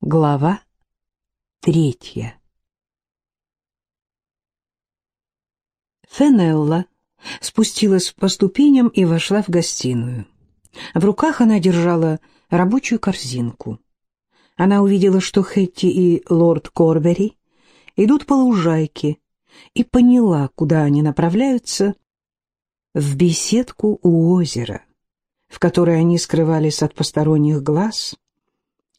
Глава третья Фенелла спустилась по ступеням и вошла в гостиную. В руках она держала рабочую корзинку. Она увидела, что Хетти и лорд Корбери идут по лужайке, и поняла, куда они направляются, в беседку у озера, в которой они скрывались от посторонних глаз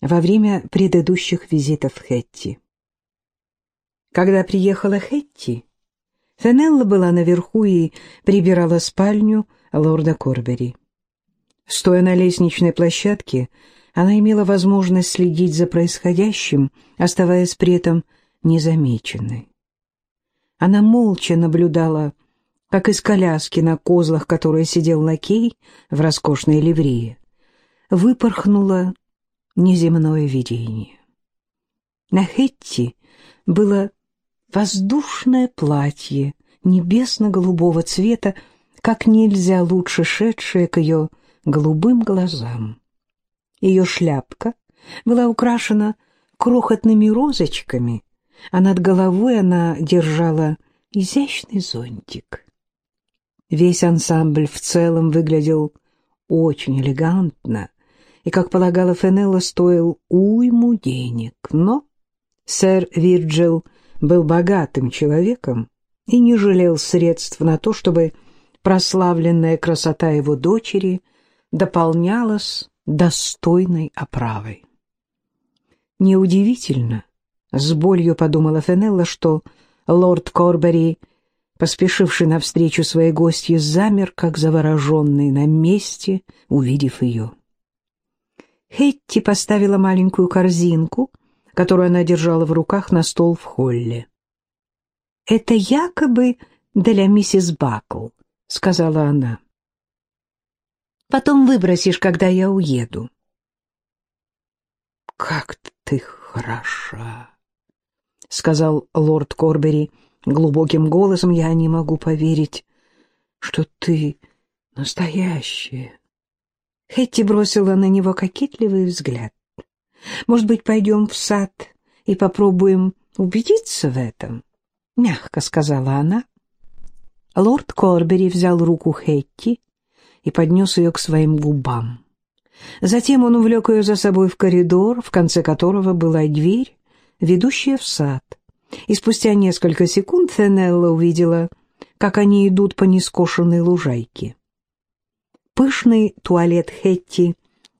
во время предыдущих визитов Хетти. Когда приехала Хетти, Фенелла была наверху и прибирала спальню лорда Корбери. Стоя на лестничной площадке, она имела возможность следить за происходящим, оставаясь при этом незамеченной. Она молча наблюдала, как из коляски на козлах, которой сидел лакей в роскошной ливрее, выпорхнуло неземное видение. На Хетти было воздушное платье небесно-голубого цвета, как нельзя лучше шедшее к ее голубым глазам. Ее шляпка была украшена крохотными розочками, а над головой она держала изящный зонтик. Весь ансамбль в целом выглядел очень элегантно и, как полагала Фенелла, стоил уйму денег. Но сэр Вирджил был богатым человеком и не жалел средств на то, чтобы прославленная красота его дочери дополнялась достойной оправой. Неудивительно, с болью подумала Фенелла, что лорд Корбери, поспешивший навстречу своей гостье, замер, как завороженный на месте, увидев ее. Хетти поставила маленькую корзинку, которую она держала в руках, на стол в холле. «Это якобы для миссис Бакл», — сказала она. «Потом выбросишь, когда я уеду». «Как ты хороша!» — сказал лорд Корбери глубоким голосом. «Я не могу поверить, что ты настоящая». Хетти бросила на него кокетливый взгляд. «Может быть, пойдем в сад и попробуем убедиться в этом?» — мягко сказала она. Лорд Корбери взял руку Хетти и поднес ее к своим губам. Затем он увлек ее за собой в коридор, в конце которого была дверь, ведущая в сад. И спустя несколько секунд Фенелла увидела, как они идут по нескошенной лужайке. Пышный туалет Хетти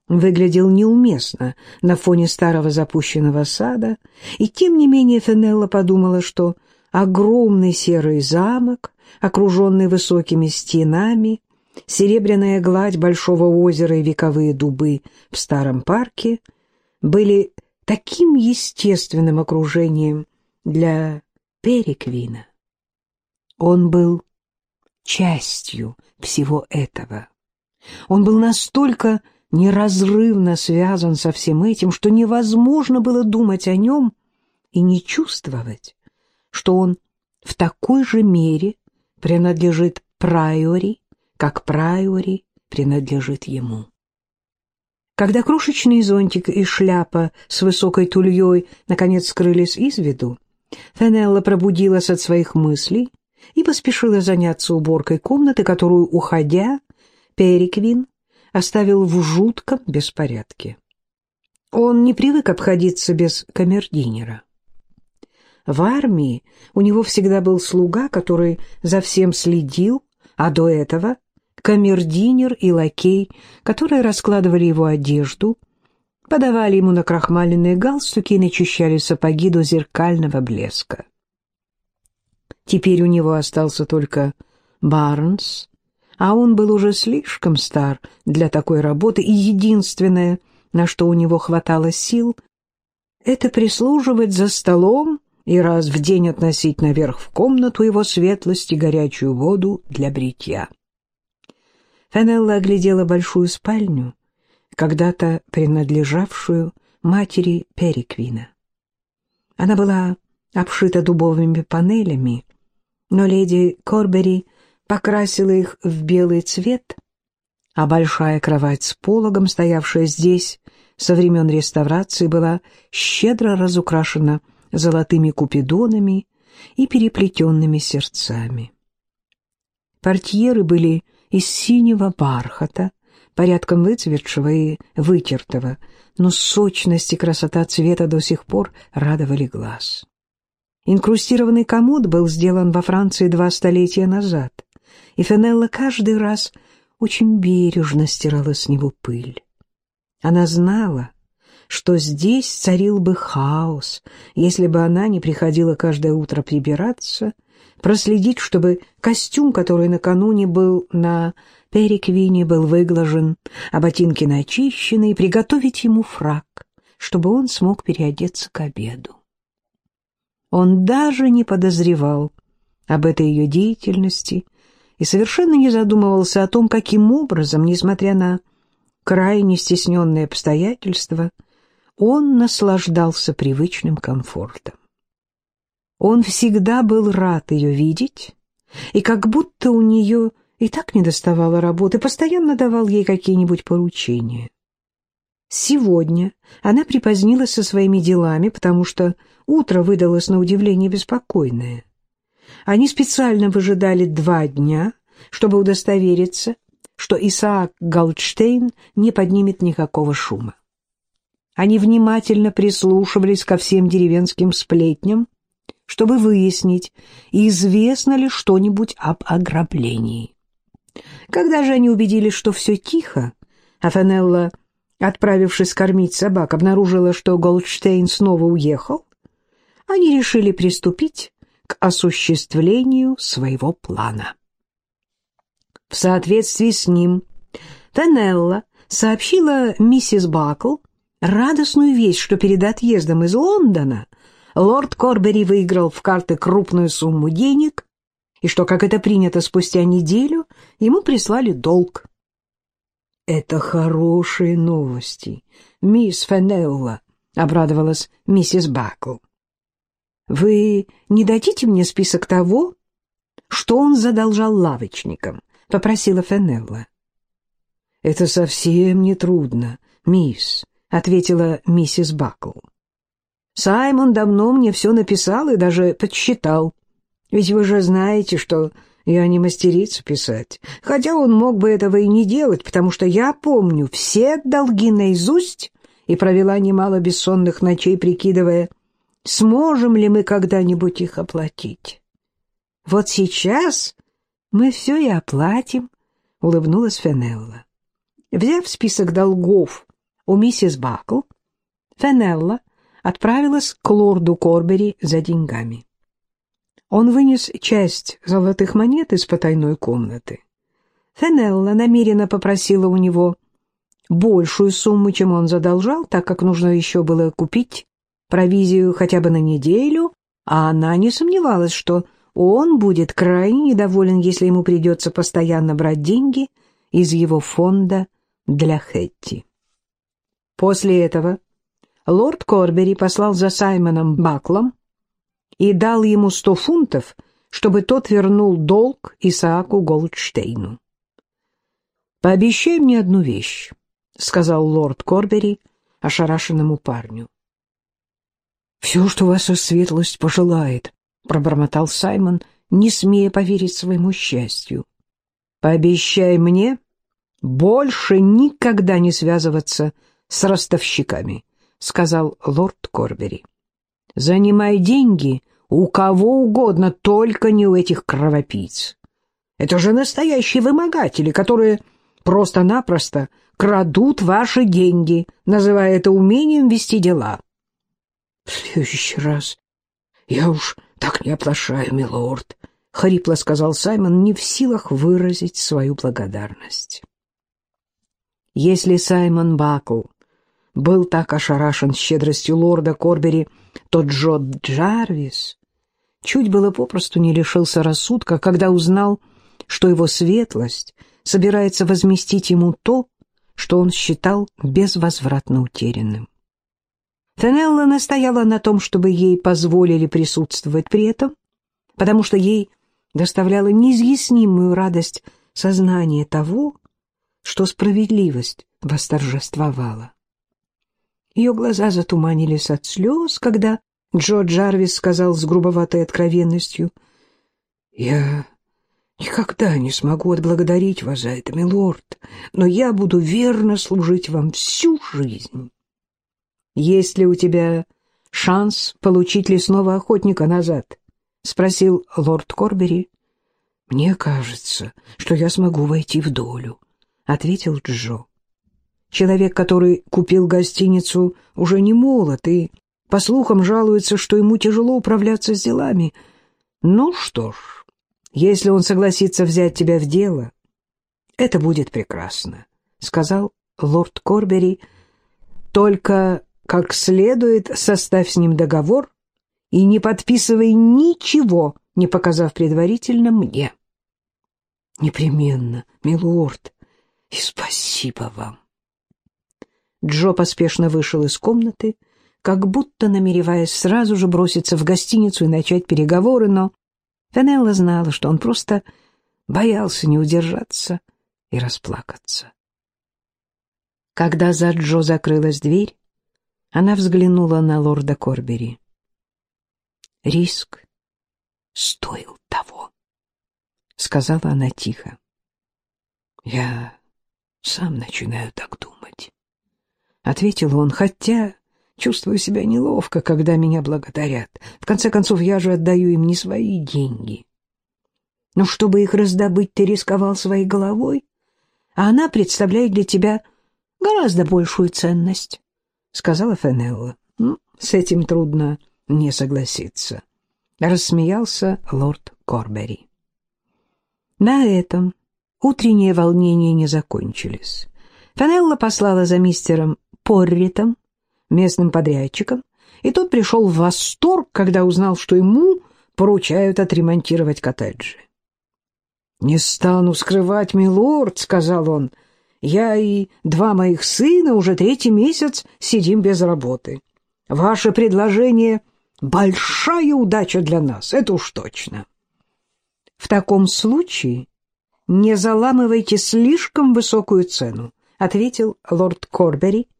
выглядел неуместно на фоне старого запущенного сада, и тем не менее Фенелла подумала, что огромный серый замок, окруженный высокими стенами, серебряная гладь большого озера и вековые дубы в старом парке были таким естественным окружением для Переквина. Он был частью всего этого. Он был настолько неразрывно связан со всем этим, что невозможно было думать о нем и не чувствовать, что он в такой же мере принадлежит прайори, как прайори принадлежит ему. Когда крошечный зонтик и шляпа с высокой тульей наконец скрылись из виду, Фенелла пробудилась от своих мыслей и поспешила заняться уборкой комнаты, которую, уходя, Переквин оставил в жутком беспорядке. Он не привык обходиться без камердинера. В армии у него всегда был слуга, который за всем следил, а до этого камердинер и лакей, которые раскладывали его одежду, подавали ему накрахмаленные галстуки и начищали сапоги до зеркального блеска. Теперь у него остался только Барнс, а он был уже слишком стар для такой работы, и единственное, на что у него хватало сил, это прислуживать за столом и раз в день относить наверх в комнату его светлости горячую воду для бритья. Фенелла оглядела большую спальню, когда-то принадлежавшую матери Периквина. Она была обшита дубовыми панелями, но леди Корбери — покрасила их в белый цвет, а большая кровать с пологом, стоявшая здесь со времен реставрации была щедро разукрашена золотыми купидонами и переплетенными сердцами. Портьеры были из синего бархата, порядком выцветшего и вытертого, но сочность и красота цвета до сих пор радовали глаз. Инкрустированный комод был сделан во Франции два столетия назад, и Фенелла каждый раз очень бережно стирала с него пыль. Она знала, что здесь царил бы хаос, если бы она не приходила каждое утро прибираться, проследить, чтобы костюм, который накануне был на переквине, был выглажен, а ботинки начищены, и приготовить ему фраг, чтобы он смог переодеться к обеду. Он даже не подозревал об этой ее деятельности и совершенно не задумывался о том, каким образом, несмотря на крайне стесненные обстоятельства, он наслаждался привычным комфортом. Он всегда был рад ее видеть, и как будто у нее и так не доставало работы, постоянно давал ей какие-нибудь поручения. Сегодня она припозднилась со своими делами, потому что утро выдалось на удивление беспокойное. Они специально выжидали два дня, чтобы удостовериться, что Исаак Голдштейн не поднимет никакого шума. Они внимательно прислушивались ко всем деревенским сплетням, чтобы выяснить, известно ли что-нибудь об ограблении. Когда же они убедились, что все тихо, а Фанелла Отправившись кормить собак, обнаружила, что Голдштейн снова уехал. Они решили приступить к осуществлению своего плана. В соответствии с ним Фенелла сообщила миссис Бакл радостную весть, что перед отъездом из Лондона лорд Корбери выиграл в карты крупную сумму денег, и что, как это принято спустя неделю, ему прислали долг. «Это хорошие новости, мисс Фенелла», — обрадовалась миссис Бакл. «Вы не дадите мне список того, что он задолжал лавочникам?» — попросила Фенелла. «Это совсем не трудно, мисс», — ответила миссис Бакл. «Саймон давно мне все написал и даже подсчитал. Ведь вы же знаете, что я не мастерица писать, хотя он мог бы этого и не делать, потому что я помню все долги наизусть и провела немало бессонных ночей, прикидывая, сможем ли мы когда-нибудь их оплатить. Вот сейчас мы все и оплатим, — улыбнулась Фенелла. Взяв список долгов у миссис Бакл, Фенелла отправилась к лорду Корбери за деньгами. Он вынес часть золотых монет из потайной комнаты. Фенелла намеренно попросила у него большую сумму, чем он задолжал, так как нужно еще было купить провизию хотя бы на неделю, а она не сомневалась, что он будет крайне недоволен, если ему придется постоянно брать деньги из его фонда для Хетти. После этого лорд Корбери послал за Саймоном Баклом и дал ему сто фунтов, чтобы тот вернул долг Исааку Голдштейну. «Пообещай мне одну вещь», — сказал лорд Корбери ошарашенному парню. «Все, что ваша светлость пожелает», — пробормотал Саймон, не смея поверить своему счастью. «Пообещай мне больше никогда не связываться с ростовщиками», — сказал лорд Корбери. «Занимай деньги у кого угодно, только не у этих кровопийц. Это же настоящие вымогатели, которые просто-напросто крадут ваши деньги, называя это умением вести дела. — В следующий раз я уж так не оплошаю, милорд, — хрипло сказал Саймон, не в силах выразить свою благодарность. Если Саймон Бакл был так ошарашен щедростью лорда Корбери, то Джо Джарвис чуть было попросту не лишился рассудка, когда узнал, что его светлость собирается возместить ему то, что он считал безвозвратно утерянным. Фенелла настояла на том, чтобы ей позволили присутствовать при этом, потому что ей доставляла неизъяснимую радость сознание того, что справедливость восторжествовала. Ее глаза затуманились от слез, когда Джо Джарвис сказал с грубоватой откровенностью, «Я никогда не смогу отблагодарить вас за это, милорд, но я буду верно служить вам всю жизнь. Есть ли у тебя шанс получить лесного охотника назад?» — спросил лорд Корбери. «Мне кажется, что я смогу войти в долю», — ответил Джо. Человек, который купил гостиницу, уже не молод и, по слухам, жалуется, что ему тяжело управляться с делами. Ну что ж, если он согласится взять тебя в дело, это будет прекрасно, — сказал лорд Корбери. Только как следует составь с ним договор и не подписывай ничего, не показав предварительно мне. Непременно, милорд, и спасибо вам. Джо поспешно вышел из комнаты, как будто намереваясь сразу же броситься в гостиницу и начать переговоры, но Фенелла знала, что он просто боялся не удержаться и расплакаться. Когда за Джо закрылась дверь, она взглянула на лорда Корбери. «Риск стоил того», — сказала она тихо. «Я сам начинаю так думать». — ответил он, хотя чувствую себя неловко, когда меня благодарят. В конце концов, я же отдаю им не свои деньги. Но чтобы их раздобыть, ты рисковал своей головой, а она представляет для тебя гораздо большую ценность, — сказала Фенелла. С этим трудно не согласиться. Рассмеялся лорд Корбери. На этом утренние волнения не закончились. Фенелла послала за мистером Порритом, местным подрядчиком, и тот пришел в восторг, когда узнал, что ему поручают отремонтировать коттеджи. «Не стану скрывать, милорд», — сказал он, — «я и два моих сына уже третий месяц сидим без работы. Ваше предложение — большая удача для нас, это уж точно». «В таком случае не заламывайте слишком высокую цену», — ответил лорд Корбери, —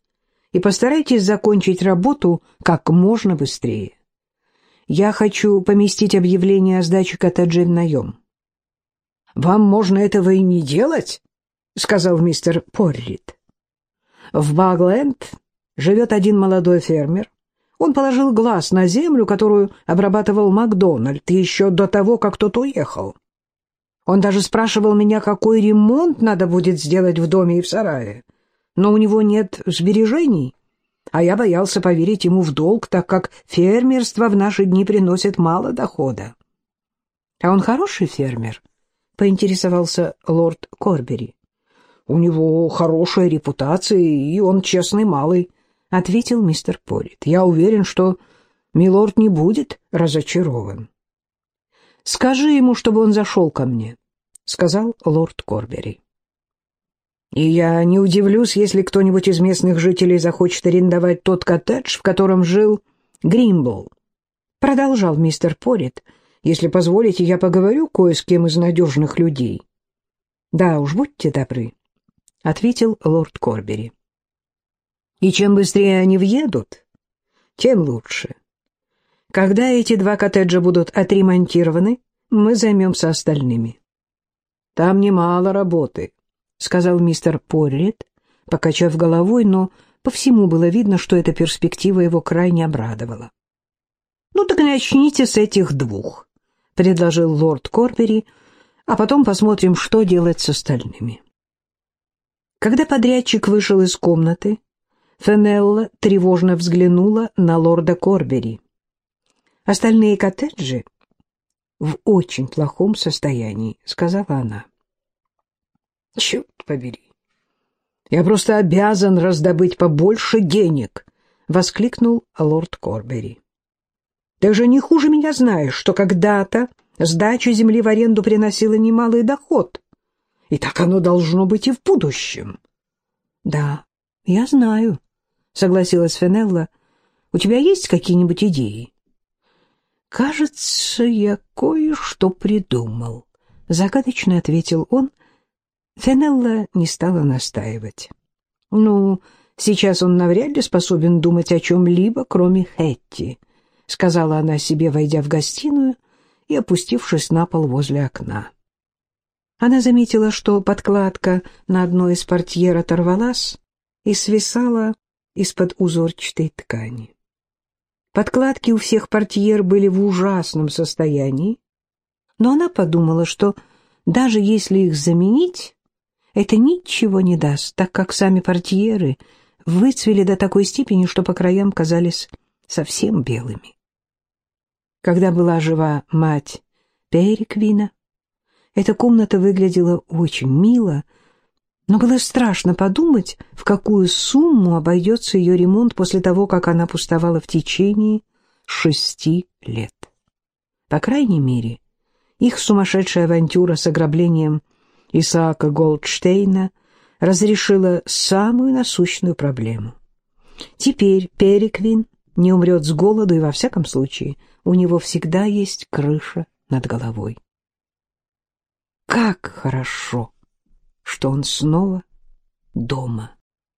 и постарайтесь закончить работу как можно быстрее. Я хочу поместить объявление о сдаче коттеджей в наем. — Вам можно этого и не делать, — сказал мистер Поррит. В Багленд живет один молодой фермер. Он положил глаз на землю, которую обрабатывал Макдональд, еще до того, как тот уехал. Он даже спрашивал меня, какой ремонт надо будет сделать в доме и в сарае но у него нет сбережений, а я боялся поверить ему в долг, так как фермерство в наши дни приносит мало дохода. — А он хороший фермер? — поинтересовался лорд Корбери. — У него хорошая репутация, и он честный малый, — ответил мистер Порит. — Я уверен, что милорд не будет разочарован. — Скажи ему, чтобы он зашел ко мне, — сказал лорд Корбери. И я не удивлюсь, если кто-нибудь из местных жителей захочет арендовать тот коттедж, в котором жил Гримбл. Продолжал мистер Порит. Если позволите, я поговорю кое с кем из надежных людей. Да уж, будьте добры, — ответил лорд Корбери. И чем быстрее они въедут, тем лучше. Когда эти два коттеджа будут отремонтированы, мы займемся остальными. Там немало работы, — сказал мистер Поррит, покачав головой, но по всему было видно, что эта перспектива его крайне обрадовала. «Ну так начните с этих двух», — предложил лорд Корбери, «а потом посмотрим, что делать с остальными». Когда подрядчик вышел из комнаты, Фенелла тревожно взглянула на лорда Корбери. «Остальные коттеджи в очень плохом состоянии», — сказала она. Черт побери! Я просто обязан раздобыть побольше денег, — воскликнул лорд Корбери. Ты же не хуже меня знаешь, что когда-то сдача земли в аренду приносила немалый доход. И так оно должно быть и в будущем. — Да, я знаю, — согласилась Фенелла. — У тебя есть какие-нибудь идеи? — Кажется, я кое-что придумал, — загадочно ответил он, Фенелла не стала настаивать. «Ну, Сейчас он навряд ли способен думать о чем-либо, кроме Хетти, — сказала она себе, войдя в гостиную и опустившись на пол возле окна. Она заметила, что подкладка на одной из портьер оторвалась и свисала из-под узорчатой ткани. Подкладки у всех портьер были в ужасном состоянии, но она подумала, что даже если их заменить, это ничего не даст, так как сами портьеры выцвели до такой степени, что по краям казались совсем белыми. Когда была жива мать Переквина, эта комната выглядела очень мило, но было страшно подумать, в какую сумму обойдется ее ремонт после того, как она пустовала в течение шести лет. По крайней мере, их сумасшедшая авантюра с ограблением Исаака Голдштейна разрешила самую насущную проблему. Теперь Переквин не умрет с голоду, и во всяком случае у него всегда есть крыша над головой. Как хорошо, что он снова дома.